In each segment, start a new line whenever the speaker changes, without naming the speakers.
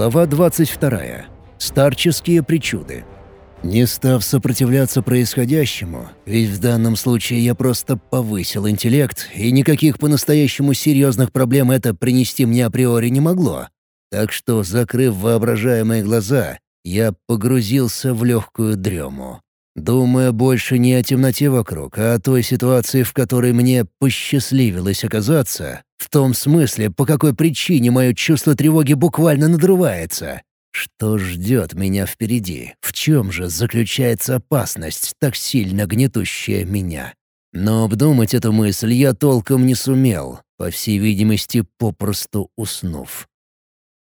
Глава 22. Старческие причуды. Не став сопротивляться происходящему, ведь в данном случае я просто повысил интеллект, и никаких по-настоящему серьезных проблем это принести мне априори не могло. Так что, закрыв воображаемые глаза, я погрузился в легкую дрему. Думая больше не о темноте вокруг, а о той ситуации, в которой мне посчастливилось оказаться, в том смысле, по какой причине мое чувство тревоги буквально надрывается. Что ждет меня впереди? В чем же заключается опасность, так сильно гнетущая меня? Но обдумать эту мысль я толком не сумел, по всей видимости, попросту уснув.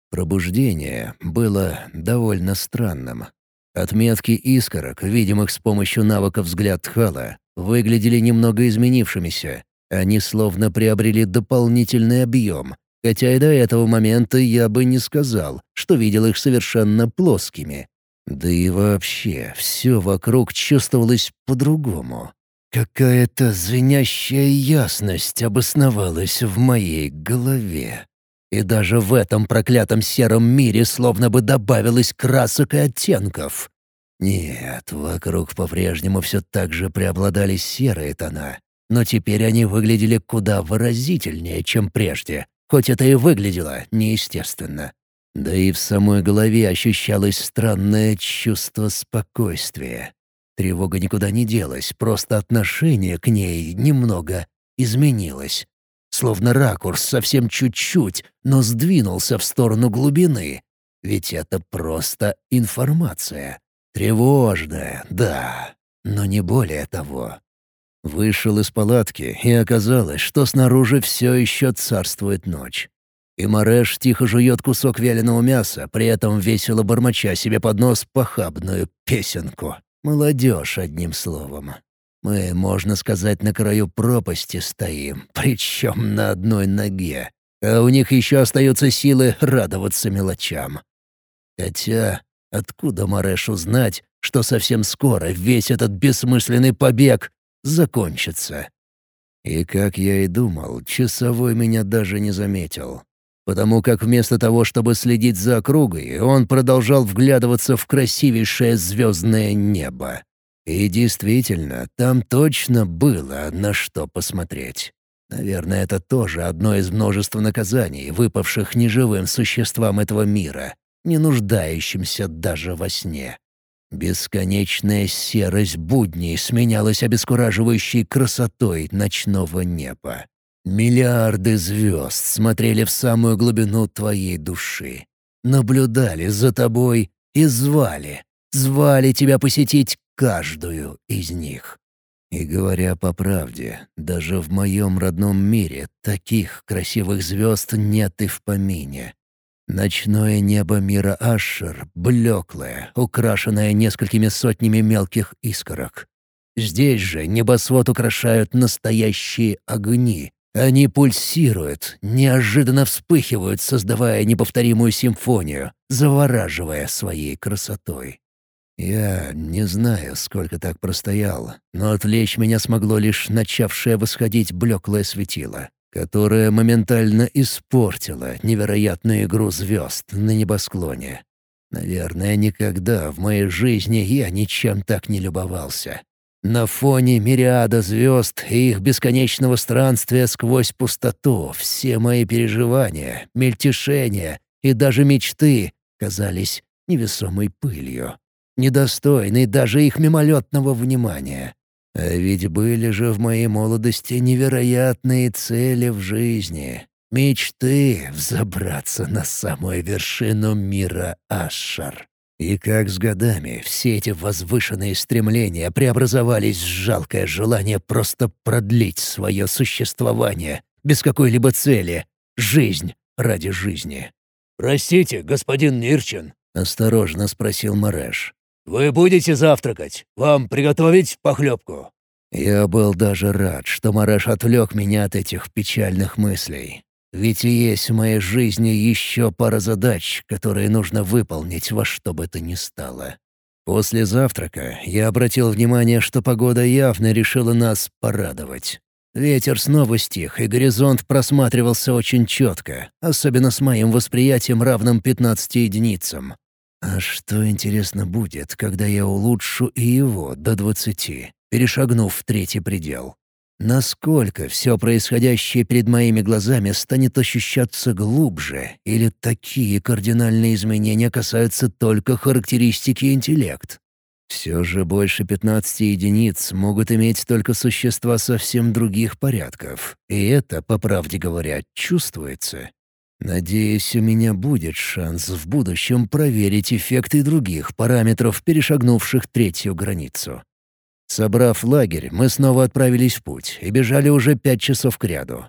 Пробуждение было довольно странным. Отметки искорок, видимых с помощью навыка взгляд Тхала, выглядели немного изменившимися. Они словно приобрели дополнительный объем, хотя и до этого момента я бы не сказал, что видел их совершенно плоскими. Да и вообще, все вокруг чувствовалось по-другому. Какая-то звенящая ясность обосновалась в моей голове. И даже в этом проклятом сером мире словно бы добавилось красок и оттенков. Нет, вокруг по-прежнему все так же преобладали серые тона, но теперь они выглядели куда выразительнее, чем прежде, хоть это и выглядело неестественно. Да и в самой голове ощущалось странное чувство спокойствия. Тревога никуда не делась, просто отношение к ней немного изменилось. Словно ракурс совсем чуть-чуть, но сдвинулся в сторону глубины. Ведь это просто информация. Тревожная, да, но не более того. Вышел из палатки, и оказалось, что снаружи все еще царствует ночь. И Мареш тихо жует кусок вяленого мяса, при этом весело бормоча себе под нос похабную песенку. Молодежь, одним словом. Мы, можно сказать, на краю пропасти стоим, причем на одной ноге. А у них еще остаются силы радоваться мелочам. Хотя, откуда Марешу знать, что совсем скоро весь этот бессмысленный побег закончится? И, как я и думал, часовой меня даже не заметил. Потому как вместо того, чтобы следить за округой, он продолжал вглядываться в красивейшее звездное небо. И действительно, там точно было на что посмотреть. Наверное, это тоже одно из множества наказаний, выпавших неживым существам этого мира, не нуждающимся даже во сне. Бесконечная серость будней сменялась обескураживающей красотой ночного неба. Миллиарды звезд смотрели в самую глубину твоей души, наблюдали за тобой и звали, звали тебя посетить каждую из них. И говоря по правде, даже в моем родном мире таких красивых звезд нет и в помине. Ночное небо мира Ашер блеклое, украшенное несколькими сотнями мелких искорок. Здесь же небосвод украшают настоящие огни. Они пульсируют, неожиданно вспыхивают, создавая неповторимую симфонию, завораживая своей красотой. Я не знаю, сколько так простоял, но отвлечь меня смогло лишь начавшее восходить блеклое светило, которое моментально испортило невероятную игру звезд на небосклоне. Наверное, никогда в моей жизни я ничем так не любовался. На фоне мириада звезд и их бесконечного странствия сквозь пустоту все мои переживания, мельтешения и даже мечты казались невесомой пылью недостойный даже их мимолетного внимания. А ведь были же в моей молодости невероятные цели в жизни. Мечты взобраться на самую вершину мира Ашшар. И как с годами все эти возвышенные стремления преобразовались в жалкое желание просто продлить свое существование без какой-либо цели. Жизнь ради жизни.
«Простите, господин Нирчин», —
осторожно спросил Мареш.
«Вы будете завтракать? Вам приготовить похлебку?»
Я был даже рад, что Мареш отвлек меня от этих печальных мыслей. Ведь есть в моей жизни еще пара задач, которые нужно выполнить во что бы то ни стало. После завтрака я обратил внимание, что погода явно решила нас порадовать. Ветер снова стих, и горизонт просматривался очень четко, особенно с моим восприятием равным 15 единицам. А что, интересно, будет, когда я улучшу и его до 20, перешагнув в третий предел? Насколько все происходящее перед моими глазами станет ощущаться глубже, или такие кардинальные изменения касаются только характеристики интеллект? Все же больше 15 единиц могут иметь только существа совсем других порядков, и это, по правде говоря, чувствуется. Надеюсь, у меня будет шанс в будущем проверить эффекты других параметров, перешагнувших третью границу. Собрав лагерь, мы снова отправились в путь и бежали уже пять часов кряду.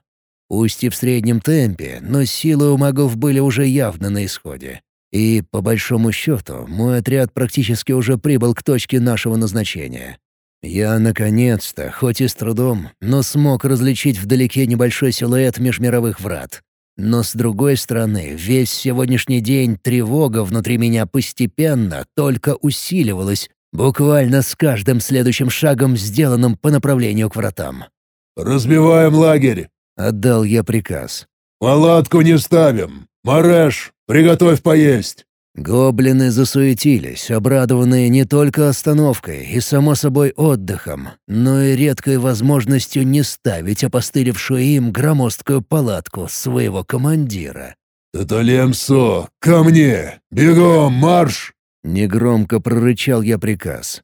Пусть и в среднем темпе, но силы у магов были уже явно на исходе. И, по большому счету, мой отряд практически уже прибыл к точке нашего назначения. Я, наконец-то, хоть и с трудом, но смог различить вдалеке небольшой силуэт межмировых врат. Но, с другой стороны, весь сегодняшний день тревога внутри меня постепенно только усиливалась, Буквально с каждым следующим шагом, сделанным по направлению к вратам.
«Разбиваем лагерь!»
— отдал я приказ.
«Палатку не ставим! Мареш, приготовь поесть!»
Гоблины засуетились, обрадованные не только остановкой и, само собой, отдыхом, но и редкой возможностью не ставить опостылевшую им громоздкую палатку своего командира.
«Таталемсо, ко мне! Бегом, марш!»
Негромко прорычал я приказ.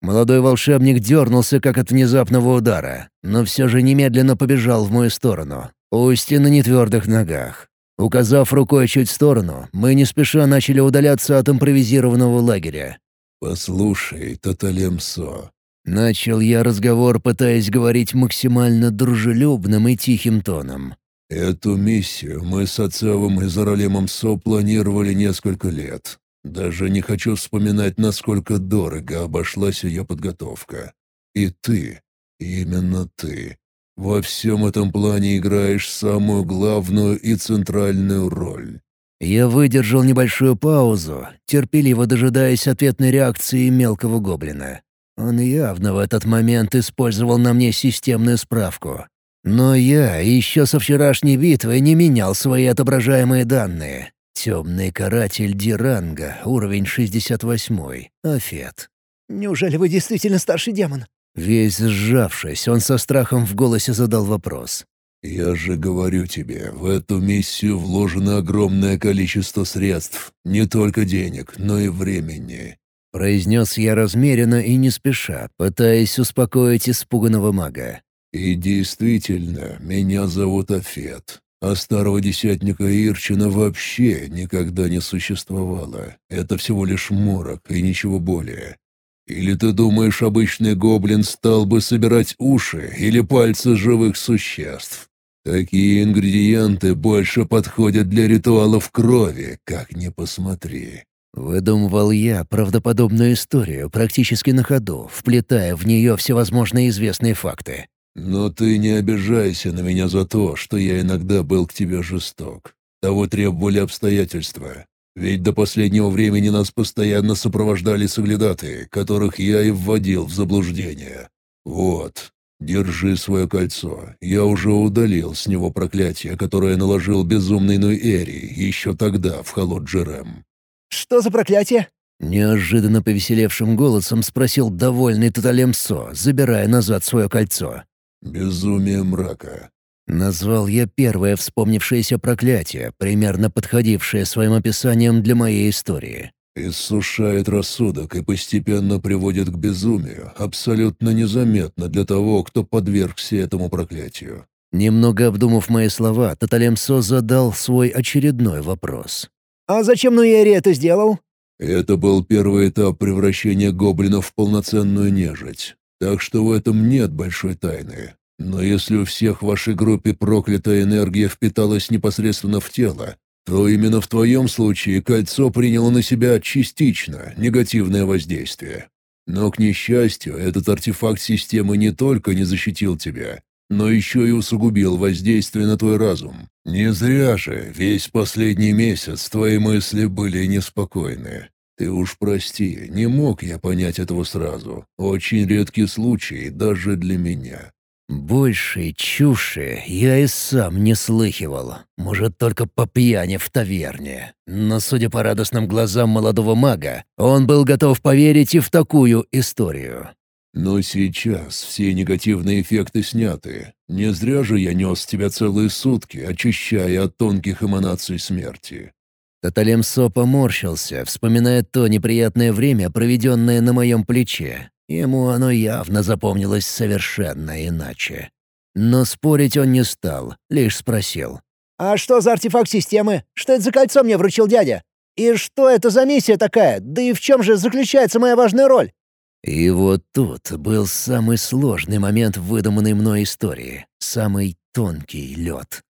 Молодой волшебник дернулся, как от внезапного удара, но все же немедленно побежал в мою сторону, пусть и на нетвердых ногах. Указав рукой чуть в сторону, мы не спеша начали удаляться от импровизированного лагеря.
«Послушай, Таталемсо», —
начал я разговор, пытаясь говорить максимально дружелюбным и тихим тоном.
«Эту миссию мы с Ацевым и Заралемом Со планировали несколько лет. Даже не хочу вспоминать, насколько дорого обошлась ее подготовка. И ты, именно ты, во всем этом плане играешь самую главную и центральную роль.
Я выдержал небольшую паузу, терпеливо дожидаясь ответной реакции мелкого гоблина. Он явно в этот момент использовал на мне системную справку. Но я еще со вчерашней битвы не менял свои отображаемые данные. Темный каратель Диранга, уровень 68. Афет.
«Неужели вы действительно старший демон?»
Весь сжавшись, он со страхом в голосе задал вопрос.
«Я же говорю тебе, в эту миссию вложено огромное количество средств. Не только денег, но и времени».
Произнес я размеренно и не спеша, пытаясь успокоить испуганного мага.
«И действительно, меня зовут Афет. А старого десятника Ирчина вообще никогда не существовало. Это всего лишь морок и ничего более. Или ты думаешь, обычный гоблин стал бы собирать уши или пальцы живых существ? Такие ингредиенты больше подходят для ритуалов крови, как ни посмотри.
Выдумывал я правдоподобную историю практически на ходу, вплетая в нее всевозможные известные факты.
«Но ты не обижайся на меня за то, что я иногда был к тебе жесток. Того требовали обстоятельства. Ведь до последнего времени нас постоянно сопровождали соглядатые, которых я и вводил в заблуждение. Вот, держи свое кольцо. Я уже удалил с него проклятие, которое наложил безумный Нуэри еще тогда в Холод-Джерем».
«Что за проклятие?»
Неожиданно повеселевшим голосом спросил довольный Таталемсо, забирая назад свое кольцо.
«Безумие мрака».
Назвал я первое вспомнившееся проклятие, примерно подходившее своим описанием для моей истории.
«Иссушает рассудок и постепенно приводит к безумию, абсолютно незаметно для того, кто подвергся этому проклятию».
Немного обдумав мои слова, Таталемсо задал свой очередной вопрос.
«А зачем Нуэри это сделал?»
Это был первый этап превращения гоблинов в полноценную нежить. Так что в этом нет большой тайны. Но если у всех в вашей группе проклятая энергия впиталась непосредственно в тело, то именно в твоем случае кольцо приняло на себя частично негативное воздействие. Но, к несчастью, этот артефакт системы не только не защитил тебя, но еще и усугубил воздействие на твой разум. Не зря же весь последний месяц твои мысли были неспокойны. Ты уж прости, не мог я понять этого сразу. Очень редкий случай даже для меня.
Большей чуши я и сам не слыхивал. Может, только по пьяни в таверне. Но, судя по радостным глазам молодого мага, он был готов поверить и в такую историю.
Но сейчас все негативные эффекты сняты. Не зря же я нес тебя целые сутки, очищая от тонких эманаций смерти.
Таталемсо поморщился, вспоминая то неприятное время, проведенное на моем плече. Ему оно явно запомнилось совершенно иначе. Но спорить он не стал, лишь спросил.
«А что за артефакт системы? Что это за кольцо мне вручил дядя? И что это за миссия такая? Да и в чем же заключается моя важная роль?»
И вот тут был самый сложный момент выдуманной мной истории, самый тонкий лед.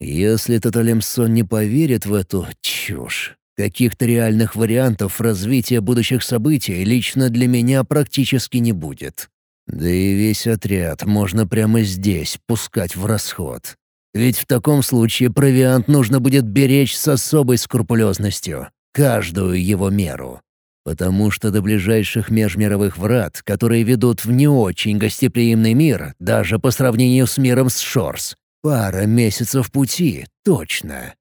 Если Таталемсон не поверит в эту чушь, каких-то реальных вариантов развития будущих событий лично для меня практически не будет. Да и весь отряд можно прямо здесь пускать в расход. Ведь в таком случае провиант нужно будет беречь с особой скрупулезностью, каждую его меру потому что до ближайших межмировых врат, которые ведут в не очень гостеприимный мир, даже по сравнению с миром с Шорс, пара месяцев пути, точно.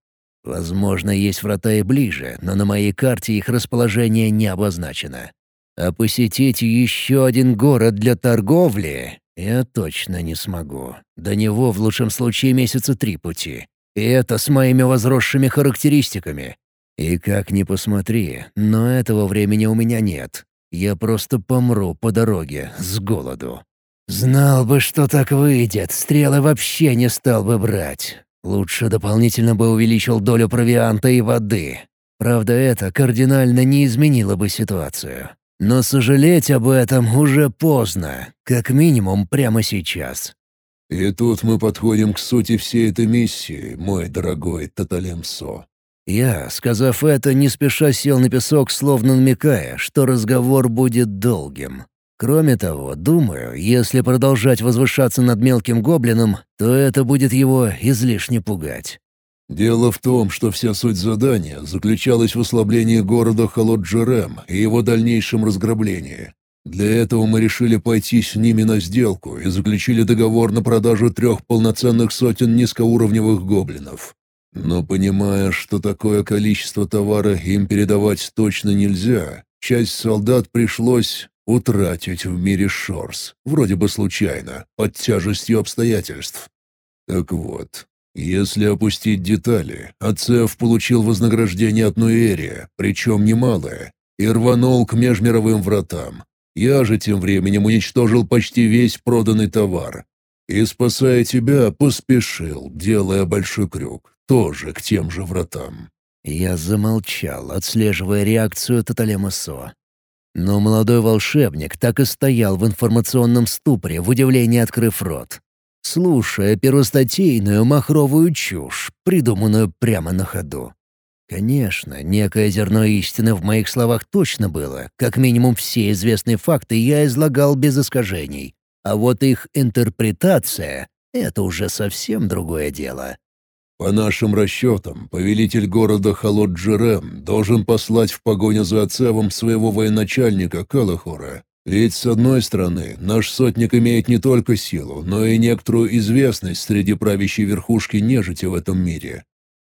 Возможно, есть врата и ближе, но на моей карте их расположение не обозначено. А посетить еще один город для торговли я точно не смогу. До него в лучшем случае месяца три пути. И это с моими возросшими характеристиками. И как ни посмотри, но этого времени у меня нет. Я просто помру по дороге с голоду. Знал бы, что так выйдет, стрелы вообще не стал бы брать. Лучше дополнительно бы увеличил долю провианта и воды. Правда, это кардинально не изменило бы ситуацию. Но сожалеть об этом уже поздно, как минимум прямо сейчас.
И тут мы подходим к сути всей этой миссии, мой дорогой Таталемсо.
Я, сказав это, не спеша сел на песок, словно намекая, что разговор будет долгим. Кроме того, думаю, если продолжать возвышаться над мелким гоблином, то это будет его излишне пугать.
Дело в том, что вся суть задания заключалась в ослаблении города Холоджерем и его дальнейшем разграблении. Для этого мы решили пойти с ними на сделку и заключили договор на продажу трех полноценных сотен низкоуровневых гоблинов. Но понимая, что такое количество товара им передавать точно нельзя, часть солдат пришлось утратить в мире Шорс, вроде бы случайно, под тяжестью обстоятельств. Так вот, если опустить детали, Ацеф получил вознаграждение от Нуэрия, причем немалое, и рванул к межмировым вратам. Я же тем временем уничтожил почти весь проданный товар. И, спасая тебя, поспешил, делая большой крюк тоже к тем же вратам.
Я замолчал, отслеживая реакцию Таталема Со. Но молодой волшебник так и стоял в информационном ступоре, в удивлении открыв рот, слушая первостатейную махровую чушь, придуманную прямо на ходу. Конечно, некое зерно истины в моих словах точно было. Как минимум все известные факты я излагал без искажений. А вот их интерпретация — это уже совсем другое дело.
По нашим расчетам, повелитель города Халот-Джерем должен послать в погоню за Ацевом своего военачальника Калахора. Ведь, с одной стороны, наш сотник имеет не только силу, но и некоторую известность среди правящей верхушки нежити в этом мире.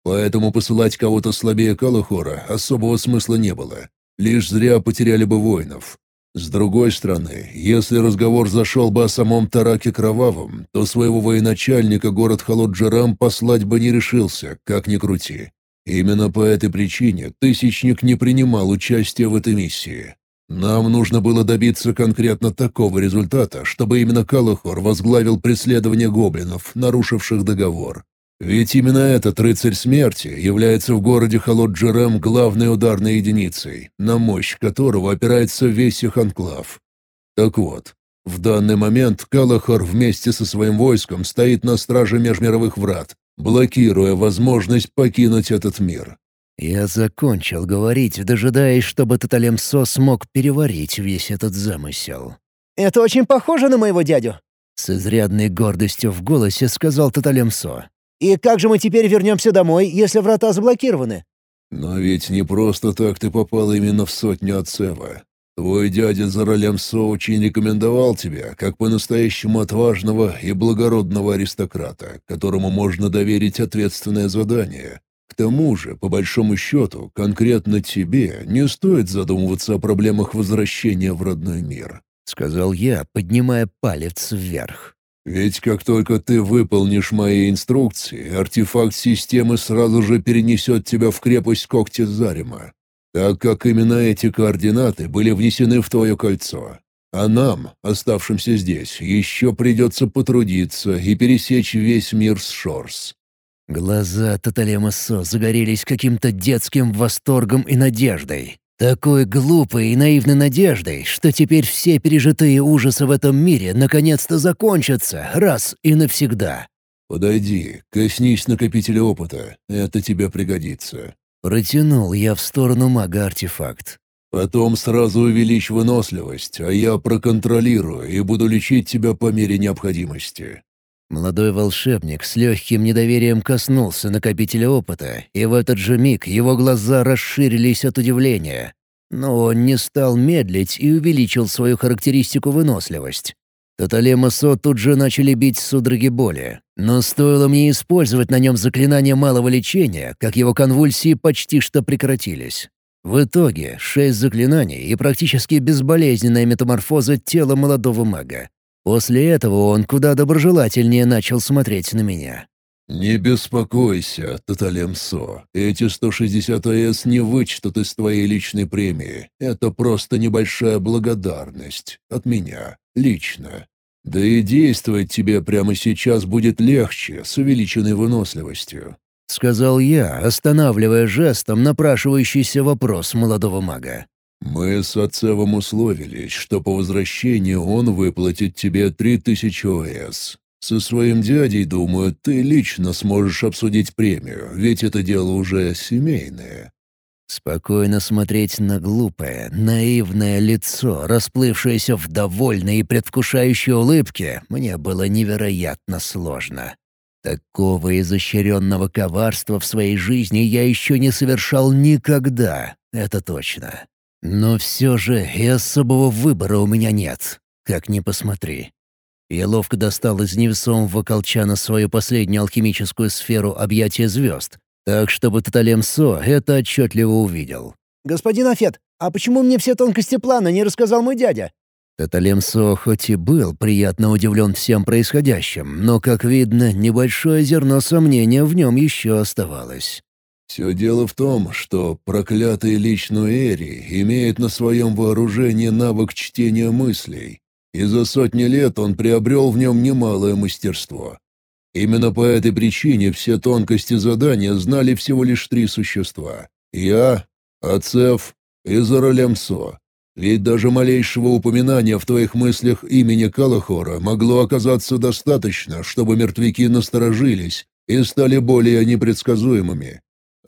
Поэтому посылать кого-то слабее Калахора особого смысла не было. Лишь зря потеряли бы воинов. С другой стороны, если разговор зашел бы о самом Тараке Кровавом, то своего военачальника город Холоджерам послать бы не решился, как ни крути. Именно по этой причине Тысячник не принимал участия в этой миссии. Нам нужно было добиться конкретно такого результата, чтобы именно Калахор возглавил преследование гоблинов, нарушивших договор. Ведь именно этот рыцарь смерти является в городе Холоджерем главной ударной единицей, на мощь которого опирается весь их анклав. Так вот, в данный момент Калахар вместе со своим войском стоит на страже межмировых врат, блокируя возможность покинуть этот мир.
Я закончил говорить, дожидаясь, чтобы Таталемсо смог переварить весь этот замысел.
«Это очень похоже на моего дядю», —
с изрядной гордостью в голосе сказал Таталемсо.
И как же мы теперь вернемся домой, если врата заблокированы?»
«Но ведь не просто так ты попал именно в сотню от. Твой дядя Заралямсо очень рекомендовал тебя как по-настоящему отважного и благородного аристократа, которому можно доверить ответственное задание. К тому же, по большому счету, конкретно тебе не стоит задумываться о проблемах возвращения в родной мир», —
сказал я, поднимая палец вверх.
«Ведь как только ты выполнишь мои инструкции, артефакт системы сразу же перенесет тебя в крепость когти Зарима так как именно эти координаты были внесены в твое кольцо. А нам, оставшимся здесь, еще придется потрудиться и пересечь весь мир с Шорс».
Глаза Таталема Со загорелись каким-то детским восторгом и надеждой. Такой глупой и наивной надеждой, что теперь все пережитые ужасы в этом мире наконец-то закончатся раз и навсегда.
«Подойди, коснись накопителя опыта, это тебе пригодится.
Протянул я в сторону мага артефакт.
«Потом сразу увеличь выносливость, а я проконтролирую и буду лечить тебя по мере необходимости».
Молодой волшебник с легким недоверием коснулся накопителя опыта, и в этот же миг его глаза расширились от удивления. Но он не стал медлить и увеличил свою характеристику выносливость. Таталема Со тут же начали бить судороги боли. Но стоило мне использовать на нем заклинание малого лечения, как его конвульсии почти что прекратились. В итоге шесть заклинаний и практически безболезненная метаморфоза тела молодого мага. После этого он куда доброжелательнее начал смотреть на меня.
«Не беспокойся, Таталемсо. Эти 160 АЭС не вычтут из твоей личной премии. Это просто небольшая благодарность. От меня. Лично. Да и действовать тебе прямо сейчас будет легче, с увеличенной выносливостью.
— сказал я, останавливая жестом напрашивающийся вопрос молодого мага.
«Мы с Отцевым условились, что по возвращении он выплатит тебе три тысячи ОС. Со своим дядей, думаю, ты лично сможешь обсудить премию, ведь это дело уже семейное».
Спокойно смотреть на глупое, наивное лицо, расплывшееся в довольной и предвкушающей улыбке, мне было невероятно сложно. Такого изощренного коварства в своей жизни я еще не совершал никогда, это точно. Но все же и особого выбора у меня нет, как ни посмотри. Я ловко достал из невесомого колчана свою последнюю алхимическую сферу объятия звезд, так чтобы Таталемсо это отчетливо увидел.
«Господин Афет, а почему мне все тонкости плана не рассказал мой дядя?»
Таталемсо хоть и был приятно удивлен всем происходящим, но, как видно, небольшое зерно сомнения в нем еще оставалось.
«Все дело в том, что проклятый личную Эри имеет на своем вооружении навык чтения мыслей, и за сотни лет он приобрел в нем немалое мастерство. Именно по этой причине все тонкости задания знали всего лишь три существа. Я, Ацеф и Заралемсо. Ведь даже малейшего упоминания в твоих мыслях имени Калахора могло оказаться достаточно, чтобы мертвяки насторожились и стали более непредсказуемыми.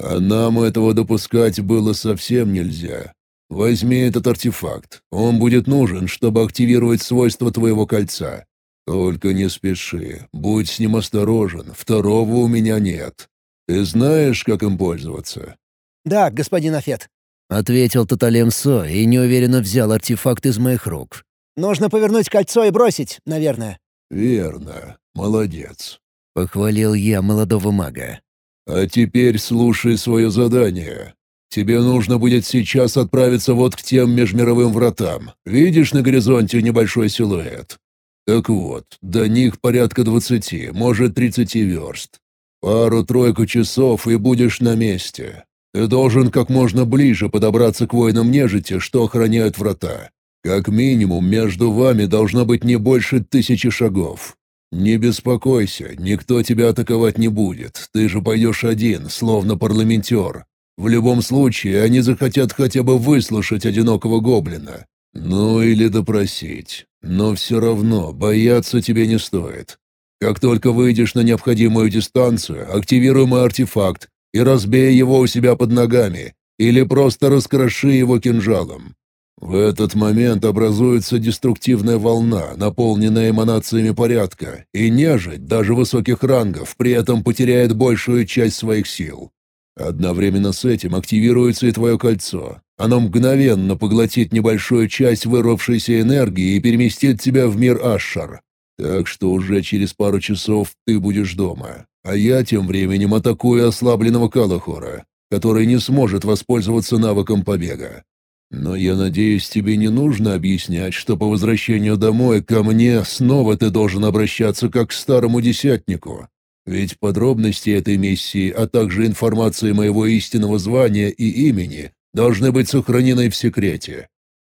А нам этого допускать было совсем нельзя. Возьми этот артефакт. Он будет нужен, чтобы активировать свойства твоего кольца. «Только не спеши, будь с ним осторожен, второго у меня нет. Ты знаешь, как им пользоваться?»
«Да, господин Афет», —
ответил Таталемсо и неуверенно взял артефакт из моих рук.
«Нужно повернуть кольцо и бросить, наверное».
«Верно. Молодец», —
похвалил я молодого мага.
«А теперь слушай свое задание. Тебе нужно будет сейчас отправиться вот к тем межмировым вратам. Видишь на горизонте небольшой силуэт? Так вот, до них порядка двадцати, может, тридцати верст. Пару-тройку часов и будешь на месте. Ты должен как можно ближе подобраться к воинам нежити, что охраняют врата. Как минимум, между вами должно быть не больше тысячи шагов. Не беспокойся, никто тебя атаковать не будет. Ты же пойдешь один, словно парламентер. В любом случае, они захотят хотя бы выслушать одинокого гоблина. Ну или допросить. Но все равно бояться тебе не стоит. Как только выйдешь на необходимую дистанцию, активируй мой артефакт и разбей его у себя под ногами, или просто раскроши его кинжалом. В этот момент образуется деструктивная волна, наполненная эманациями порядка, и нежить, даже высоких рангов, при этом потеряет большую часть своих сил. Одновременно с этим активируется и твое кольцо. Оно мгновенно поглотит небольшую часть вырвавшейся энергии и переместит тебя в мир Ашшар. Так что уже через пару часов ты будешь дома. А я тем временем атакую ослабленного Калахора, который не сможет воспользоваться навыком побега. Но я надеюсь, тебе не нужно объяснять, что по возвращению домой ко мне снова ты должен обращаться как к старому десятнику. Ведь подробности этой миссии, а также информация моего истинного звания и имени должны быть сохранены в секрете».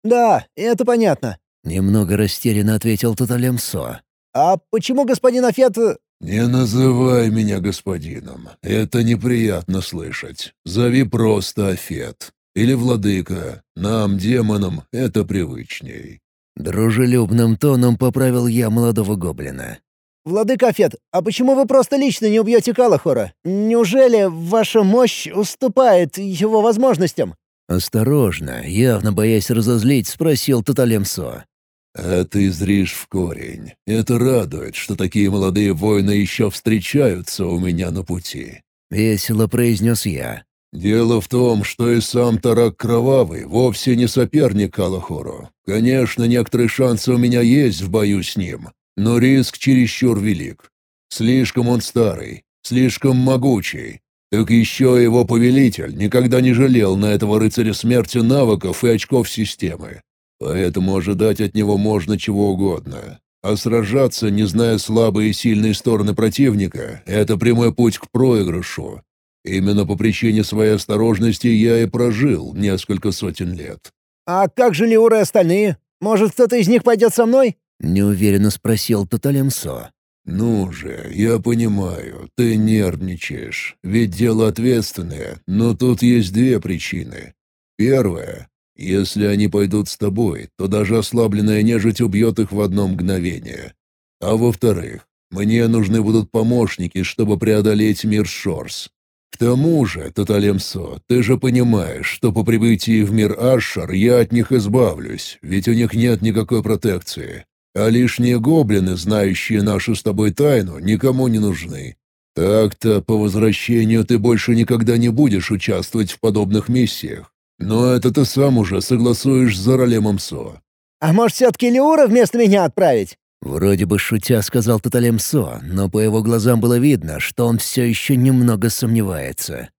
«Да, это понятно», —
немного растерянно ответил Таталемсо.
«А почему господин Афет...»
«Не называй меня господином. Это неприятно слышать. Зови просто Афет. Или Владыка. Нам, демонам, это привычней».
Дружелюбным тоном поправил я молодого гоблина.
«Владыка Афет, а почему вы просто лично не убьете Калахора? Неужели ваша мощь уступает его возможностям?»
Осторожно, явно боясь разозлить, спросил Таталемсо.
«А ты зришь в корень. Это радует, что такие молодые воины еще встречаются у меня на пути».
Весело произнес я.
«Дело в том, что и сам Тарак Кровавый вовсе не соперник Калахору. Конечно, некоторые шансы у меня есть в бою с ним, но риск чересчур велик. Слишком он старый, слишком могучий. Так еще его повелитель никогда не жалел на этого рыцаря смерти навыков и очков системы. Поэтому ожидать от него можно чего угодно. А сражаться, не зная слабые и сильные стороны противника, это прямой путь к проигрышу. Именно по причине своей осторожности я и прожил несколько сотен лет.
«А как же Леуры остальные? Может, кто-то из них пойдет со мной?»
— неуверенно спросил Таталемсо.
«Ну же, я понимаю, ты нервничаешь, ведь дело ответственное, но тут есть две причины. Первая если они пойдут с тобой, то даже ослабленная нежить убьет их в одно мгновение. А во-вторых, мне нужны будут помощники, чтобы преодолеть мир Шорс. Тому же, Таталемсо, ты же понимаешь, что по прибытии в мир Ашшар я от них избавлюсь, ведь у них нет никакой протекции. А лишние гоблины, знающие нашу с тобой тайну, никому не нужны. Так-то по возвращению ты больше никогда не будешь участвовать в подобных миссиях. Но это ты сам уже согласуешь с Заралемом Со.
А может, все-таки Леура вместо меня отправить?
Вроде бы шутя сказал Таталем Со, но по его глазам было видно, что он все еще немного сомневается.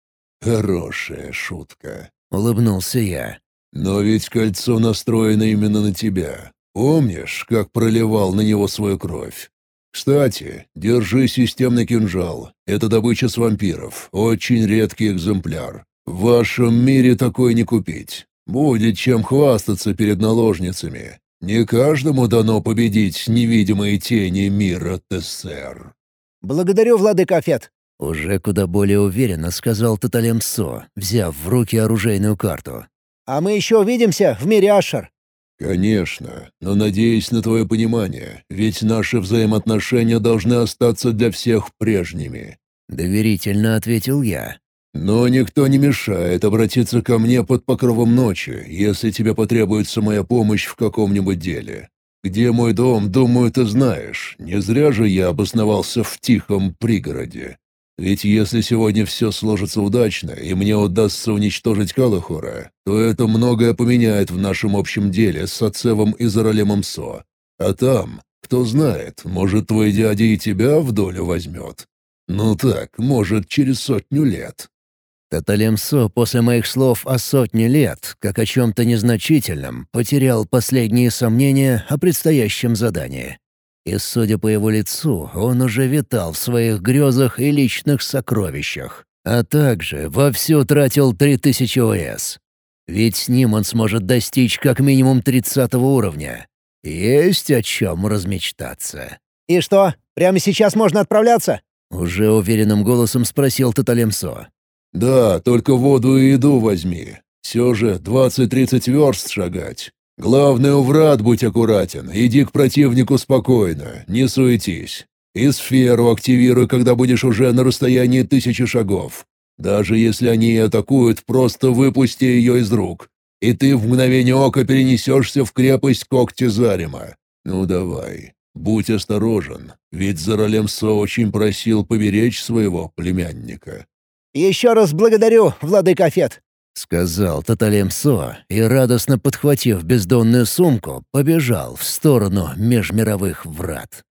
«Хорошая шутка», —
улыбнулся я.
«Но ведь кольцо настроено именно на тебя. Помнишь, как проливал на него свою кровь? Кстати, держи системный кинжал. Это добыча с вампиров. Очень редкий экземпляр. В вашем мире такое не купить. Будет чем хвастаться перед наложницами. Не каждому дано победить невидимые тени мира Тессер».
«Благодарю, владыка Афет».
Уже куда более уверенно сказал Таталем Со, взяв в руки оружейную карту.
«А мы еще увидимся в мире Ашер».
«Конечно, но надеюсь на твое понимание, ведь наши взаимоотношения должны остаться для всех прежними».
Доверительно ответил я.
Но никто не мешает обратиться ко мне под покровом ночи, если тебе потребуется моя помощь в каком-нибудь деле. Где мой дом, думаю, ты знаешь. Не зря же я обосновался в тихом пригороде. Ведь если сегодня все сложится удачно, и мне удастся уничтожить Калахора, то это многое поменяет в нашем общем деле с Ацевом и Заралемом Со. А там, кто знает, может, твой дядя и тебя в долю возьмет. Ну так, может, через сотню лет.
Таталемсо после моих слов о сотне лет, как о чем-то незначительном, потерял последние сомнения о предстоящем задании. И, судя по его лицу, он уже витал в своих грезах и личных сокровищах, а также вовсю тратил 3000 ОС. Ведь с ним он сможет достичь как минимум 30 уровня. Есть о чем размечтаться.
«И что, прямо сейчас можно отправляться?»
Уже уверенным голосом спросил Таталемсо.
«Да, только воду и еду возьми. Все же двадцать-тридцать верст шагать. Главное, у врат будь аккуратен, иди к противнику спокойно, не суетись. И сферу активируй, когда будешь уже на расстоянии тысячи шагов. Даже если они атакуют, просто выпусти ее из рук. И ты в мгновение ока перенесешься в крепость когти Зарима. Ну давай, будь осторожен, ведь Заралемсо очень просил поберечь своего племянника.
«Еще раз благодарю, владыка Афет!»
— сказал Таталем Со и, радостно подхватив бездонную сумку, побежал в сторону межмировых врат.